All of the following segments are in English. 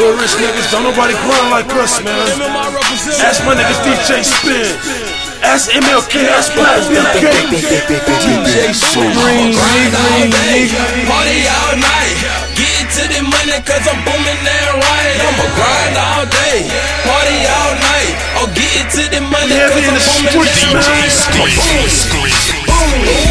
Hood rich niggas, don't nobody grind like us, man. Ask my niggas DJ Spin. Ask MLK, ask Black MK. DJ Supreme, nigga. Party all night. Get to the money cause I'm booming that right. I'ma grind all day. Party all night. Oh, get to the money Heavy cause in I'm the booming streets, that man. right.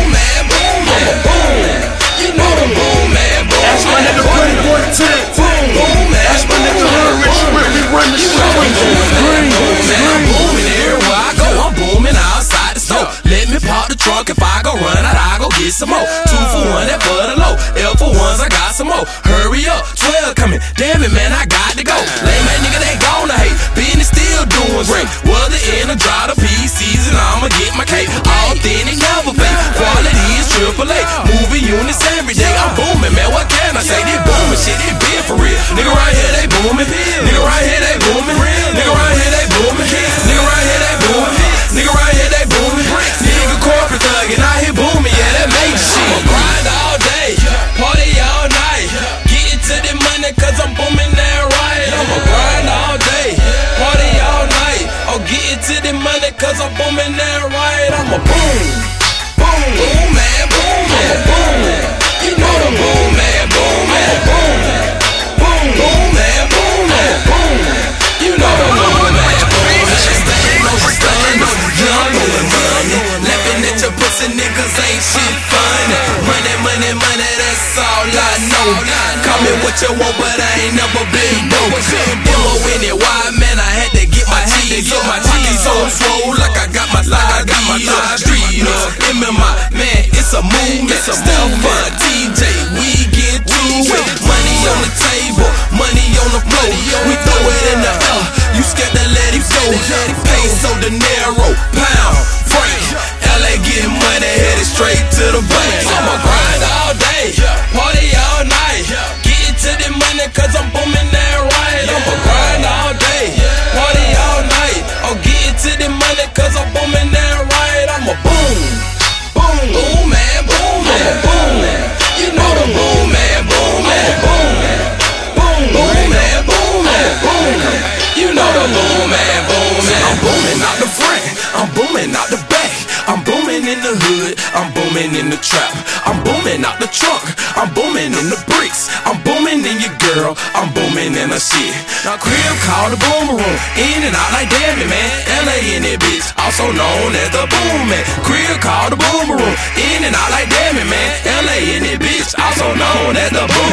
Hurry up, 12 coming. Damn it, man, I got to go. Lame man, nigga, they gonna hate. Business still doing great. Whether in a dry, the peace season, I'ma get my cake. Authentic, never fake. Quality is triple A. Moving units the money cause I'm booming that right. I'ma boom, boom, boom, man, boom, man, boom. You know the boom, man, boom, man, boom. Boom, boom, man, boom, man. You know the boom, man, boom. Stand on the stand on the young and money. Laughing at your pussy niggas ain't shit funny. Money, money, money, that's all I know. Call me what you want, but I ain't never been broke. Demo in it, why floor. We throw it in the air. You scared to let it go? Peso, dinero, pound, franc. LA getting money, headed straight to the bank. I'ma grind all day, party all night. Get to the money cause I'm booming hood, I'm booming in the trap. I'm booming out the trunk, I'm booming in the bricks. I'm booming in your girl, I'm booming in the shit. Now crib called the boomer room, in and out like damn it, man. LA in that bitch, also known as the boom man. Crib called the boomer room, in and out like damn it, man. LA in that bitch, also known as the boom